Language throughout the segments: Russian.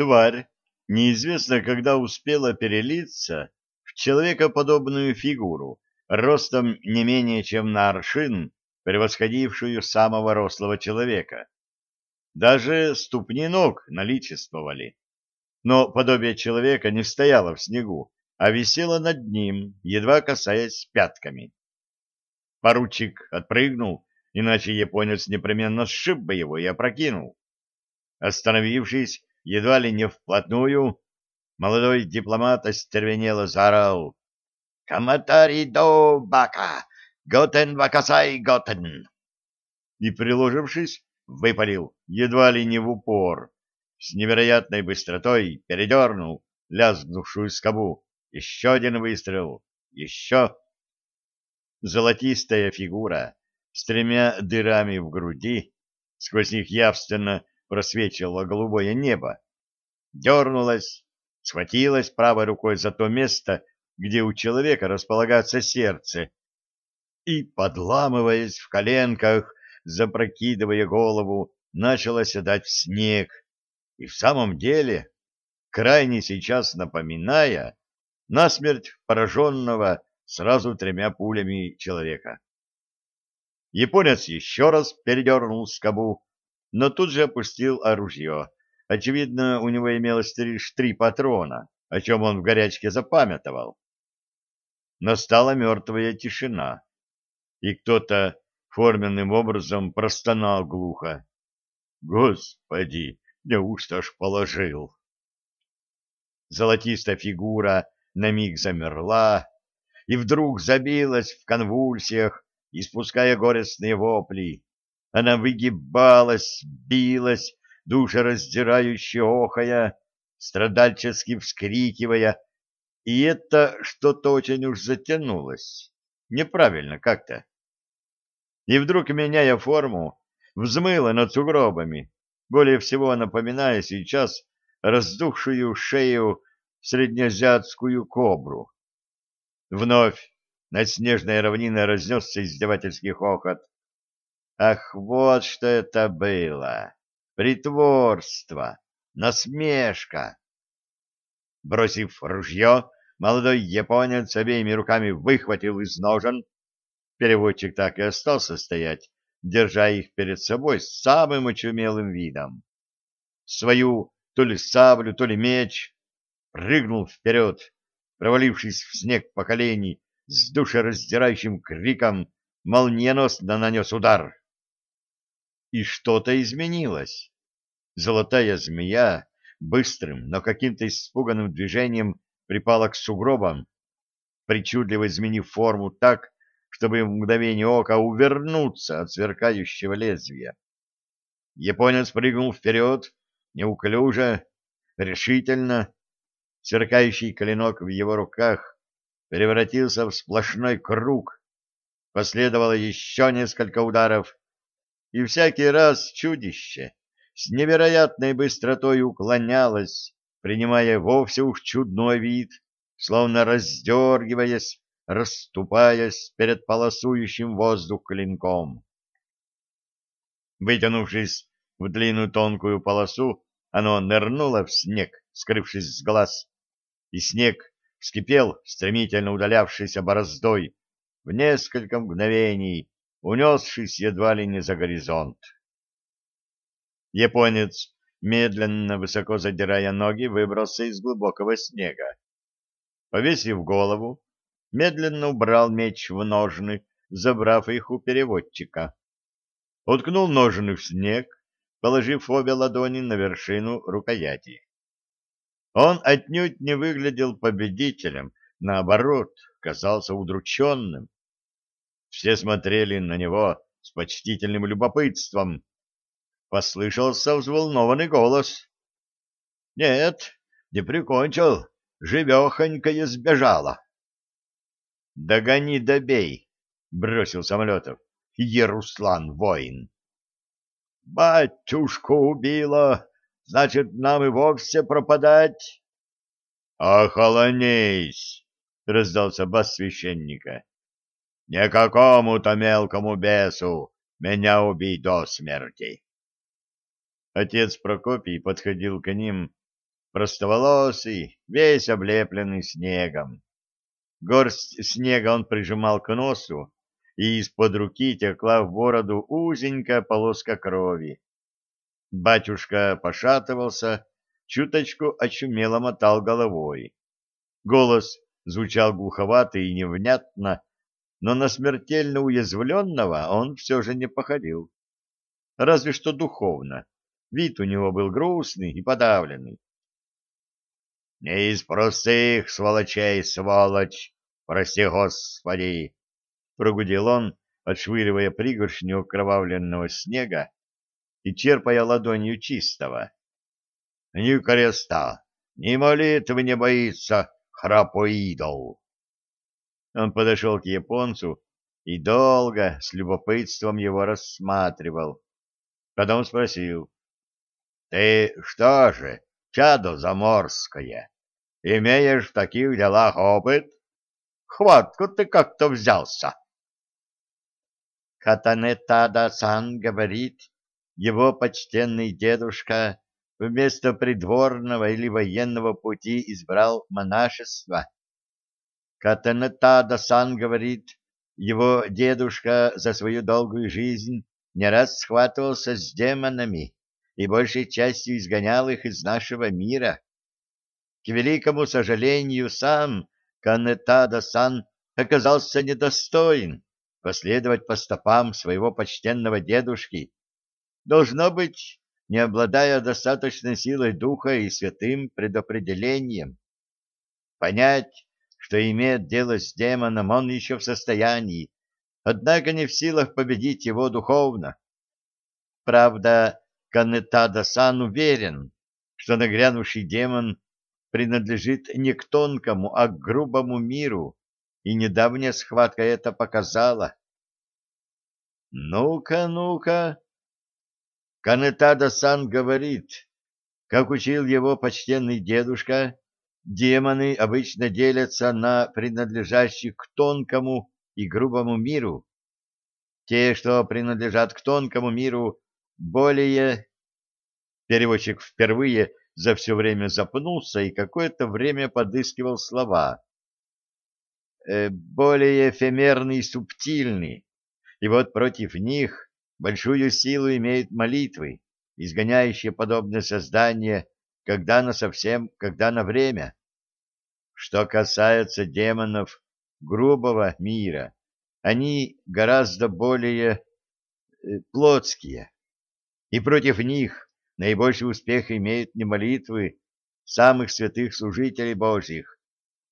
Тварь неизвестно когда успела перелиться в человекоподобную фигуру, ростом не менее чем на аршин, превосходившую самого рослого человека. Даже ступни ног наличествовали. Но подобие человека не стояло в снегу, а висело над ним, едва касаясь пятками. Поручик отпрыгнул, иначе японец непременно сшиб бы его и опрокинул. Остановившись едва ли не вплотную, молодой дипломат остервенело заорал «Каматари до бака! Готен вакасай готен!» И, приложившись, выпалил, едва ли не в упор, с невероятной быстротой передернул лязгнувшую скобу. Еще один выстрел, еще. Золотистая фигура с тремя дырами в груди, сквозь них явственно просвечивало голубое небо, дернулась, схватилась правой рукой за то место, где у человека располагается сердце, и, подламываясь в коленках, запрокидывая голову, начала седать в снег, и в самом деле, крайне сейчас напоминая, насмерть пораженного сразу тремя пулями человека. Японец еще раз передернул скобу, но тут же опустил оружие. Очевидно, у него имелось лишь три патрона, о чем он в горячке запамятовал. Настала мертвая тишина, и кто-то форменным образом простонал глухо. «Господи, неужто ж положил?» Золотистая фигура на миг замерла и вдруг забилась в конвульсиях, испуская горестные вопли. Она выгибалась, билась, душераздирающе охая, страдальчески вскрикивая, и это что-то очень уж затянулось. Неправильно как-то. И вдруг, меняя форму, взмыла над сугробами, более всего напоминая сейчас раздухшую шею среднеазиатскую кобру. Вновь над снежной равниной разнесся издевательский хохот. Ах, вот что это было! Притворство! Насмешка! Бросив ружье, молодой японец обеими руками выхватил из ножен. Переводчик так и остался стоять, держа их перед собой с самым очумелым видом. Свою то ли саблю, то ли меч прыгнул вперед, провалившись в снег по колени, с душераздирающим криком молниеносно нанес удар и что-то изменилось. Золотая змея быстрым, но каким-то испуганным движением припала к сугробам, причудливо изменив форму так, чтобы в мгновение ока увернуться от сверкающего лезвия. Японец прыгнул вперед, неуклюже, решительно. Сверкающий клинок в его руках превратился в сплошной круг. Последовало еще несколько ударов, и всякий раз чудище с невероятной быстротой уклонялось, принимая вовсе уж чудной вид, словно раздергиваясь, расступаясь перед полосующим воздух клинком. Вытянувшись в длинную тонкую полосу, оно нырнуло в снег, скрывшись с глаз, и снег вскипел, стремительно удалявшийся бороздой, в несколько мгновений унесшись едва ли не за горизонт. Японец, медленно, высоко задирая ноги, выбрался из глубокого снега. Повесив голову, медленно убрал меч в ножны, забрав их у переводчика. Уткнул ножны в снег, положив обе ладони на вершину рукояти. Он отнюдь не выглядел победителем, наоборот, казался удрученным. Все смотрели на него с почтительным любопытством. Послышался взволнованный голос. — Нет, не прикончил, живехонькая сбежала. — Догони добей, — бросил Самолетов. — Еруслан воин. — Батюшку убила, значит, нам и вовсе пропадать? — Охолонись! — раздался бас священника. Не какому-то мелкому бесу меня убить до смерти. Отец Прокопий подходил к ним, простоволосый, весь облепленный снегом. Горсть снега он прижимал к носу, и из-под руки текла в бороду узенькая полоска крови. Батюшка пошатывался, чуточку очумело мотал головой. Голос звучал глуховато и невнятно, но на смертельно уязвленного он все же не походил. Разве что духовно. Вид у него был грустный и подавленный. — Не из простых сволочей, сволочь, прости господи! — прогудел он, отшвыривая пригоршню окровавленного снега и черпая ладонью чистого. — Ни креста, ни молитвы не боится, храпоидол! Он подошел к японцу и долго с любопытством его рассматривал. Потом спросил. — Ты что же, чадо заморское, имеешь в таких делах опыт? Хватку ты как-то взялся. Хатанетада-сан говорит, его почтенный дедушка вместо придворного или военного пути избрал монашество. Катанетада-сан говорит, его дедушка за свою долгую жизнь не раз схватывался с демонами и большей частью изгонял их из нашего мира. К великому сожалению, сам Канетада-сан оказался недостоин последовать по стопам своего почтенного дедушки. Должно быть, не обладая достаточной силой духа и святым предопределением. Понять, что имеет дело с демоном, он еще в состоянии, однако не в силах победить его духовно. Правда, Канетада-сан уверен, что нагрянувший демон принадлежит не к тонкому, а к грубому миру, и недавняя схватка это показала. «Ну-ка, ну-ка!» Канетада-сан говорит, как учил его почтенный дедушка, демоны обычно делятся на принадлежащих к тонкому и грубому миру. Те, что принадлежат к тонкому миру, более... Переводчик впервые за все время запнулся и какое-то время подыскивал слова. Э, более эфемерный и субтильный. И вот против них большую силу имеют молитвы, изгоняющие подобные создания, когда на совсем, когда на время. Что касается демонов грубого мира, они гораздо более э, плотские, и против них наибольший успех имеют не молитвы самых святых служителей Божьих,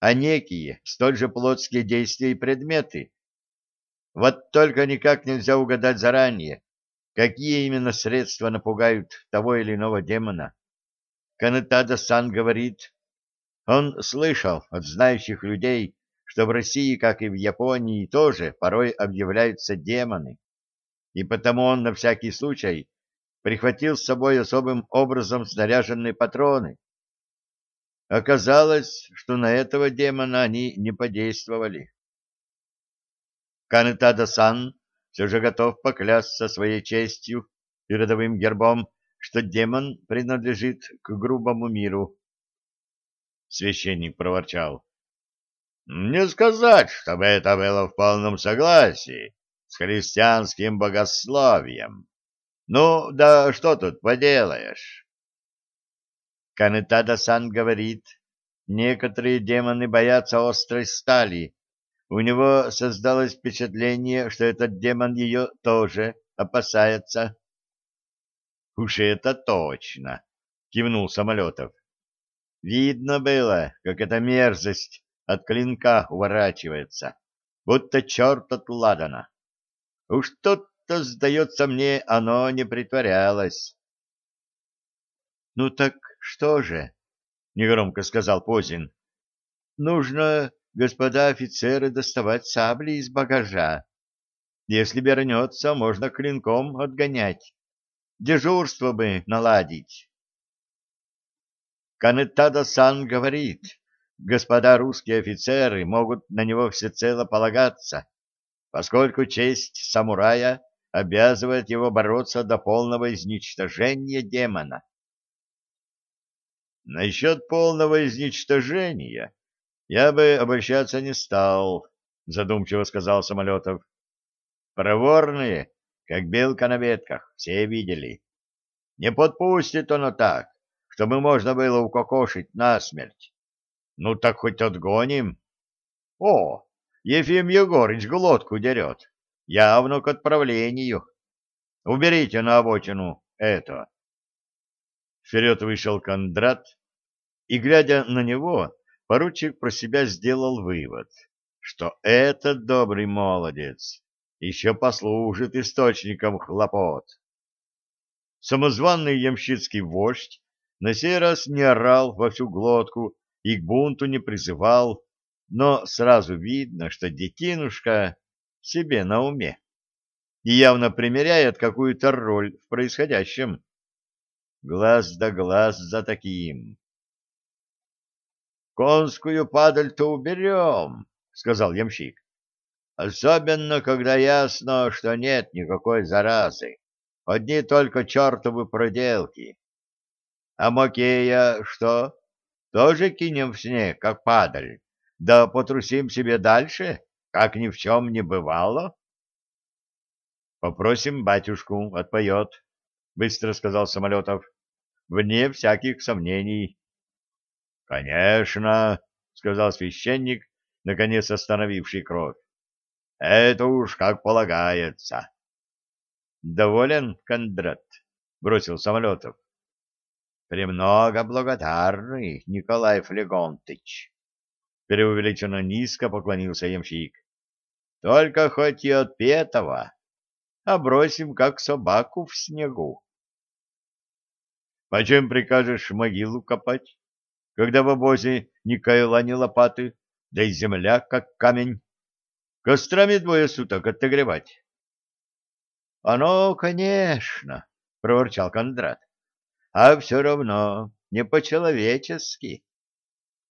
а некие столь же плотские действия и предметы. Вот только никак нельзя угадать заранее, какие именно средства напугают того или иного демона. Канетада-сан говорит, он слышал от знающих людей, что в России, как и в Японии, тоже порой объявляются демоны, и потому он на всякий случай прихватил с собой особым образом снаряженные патроны. Оказалось, что на этого демона они не подействовали. Канетада-сан все же готов поклясться своей честью и родовым гербом, что демон принадлежит к грубому миру, Священник проворчал. Не сказать, чтобы это было в полном согласии с христианским богословием. Ну, да что тут поделаешь? Канетада-сан говорит, некоторые демоны боятся острой стали. У него создалось впечатление, что этот демон ее тоже опасается. — Уж это точно! — кивнул Самолетов. Видно было, как эта мерзость от клинка уворачивается, будто черт от ладана. Уж тут-то, сдается мне, оно не притворялось. — Ну так что же? — негромко сказал Позин. — Нужно, господа офицеры, доставать сабли из багажа. Если вернется, можно клинком отгонять. Дежурство бы наладить. Канетада-сан говорит, господа русские офицеры могут на него всецело полагаться, поскольку честь самурая обязывает его бороться до полного изничтожения демона. Насчет полного изничтожения я бы обольщаться не стал, задумчиво сказал Самолетов. Проворные, как белка на ветках, все видели. Не подпустит оно так, чтобы можно было укокошить насмерть. Ну так хоть отгоним. О, Ефим Егорыч глотку дерет. Явно к отправлению. Уберите на обочину это. Вперед вышел Кондрат, и, глядя на него, поручик про себя сделал вывод, что этот добрый молодец еще послужит источником хлопот. Самозванный ямщицкий вождь на сей раз не орал во всю глотку и к бунту не призывал, но сразу видно, что детинушка себе на уме и явно примеряет какую-то роль в происходящем. Глаз да глаз за таким. «Конскую падаль-то уберем», — сказал ямщик. «Особенно, когда ясно, что нет никакой заразы. Одни только чертовы проделки. А Макея что? Тоже кинем в снег, как падаль, да потрусим себе дальше, как ни в чем не бывало?» «Попросим батюшку, отпоет», — быстро сказал Самолетов. «Вне всяких сомнений». «Конечно», — сказал священник, наконец остановивший кровь. «Это уж как полагается». «Доволен, Кондрат?» — бросил Самолетов. «Премного благодарный, Николай Флегонтыч», — преувеличенно низко поклонился ямщик. «Только хоть и от петого, а бросим, как собаку в снегу. — Почем прикажешь могилу копать, когда в обозе ни кайла, ни лопаты, да и земля, как камень? Кострами двое суток отогревать? — Оно, конечно, — проворчал Кондрат, — а все равно не по-человечески.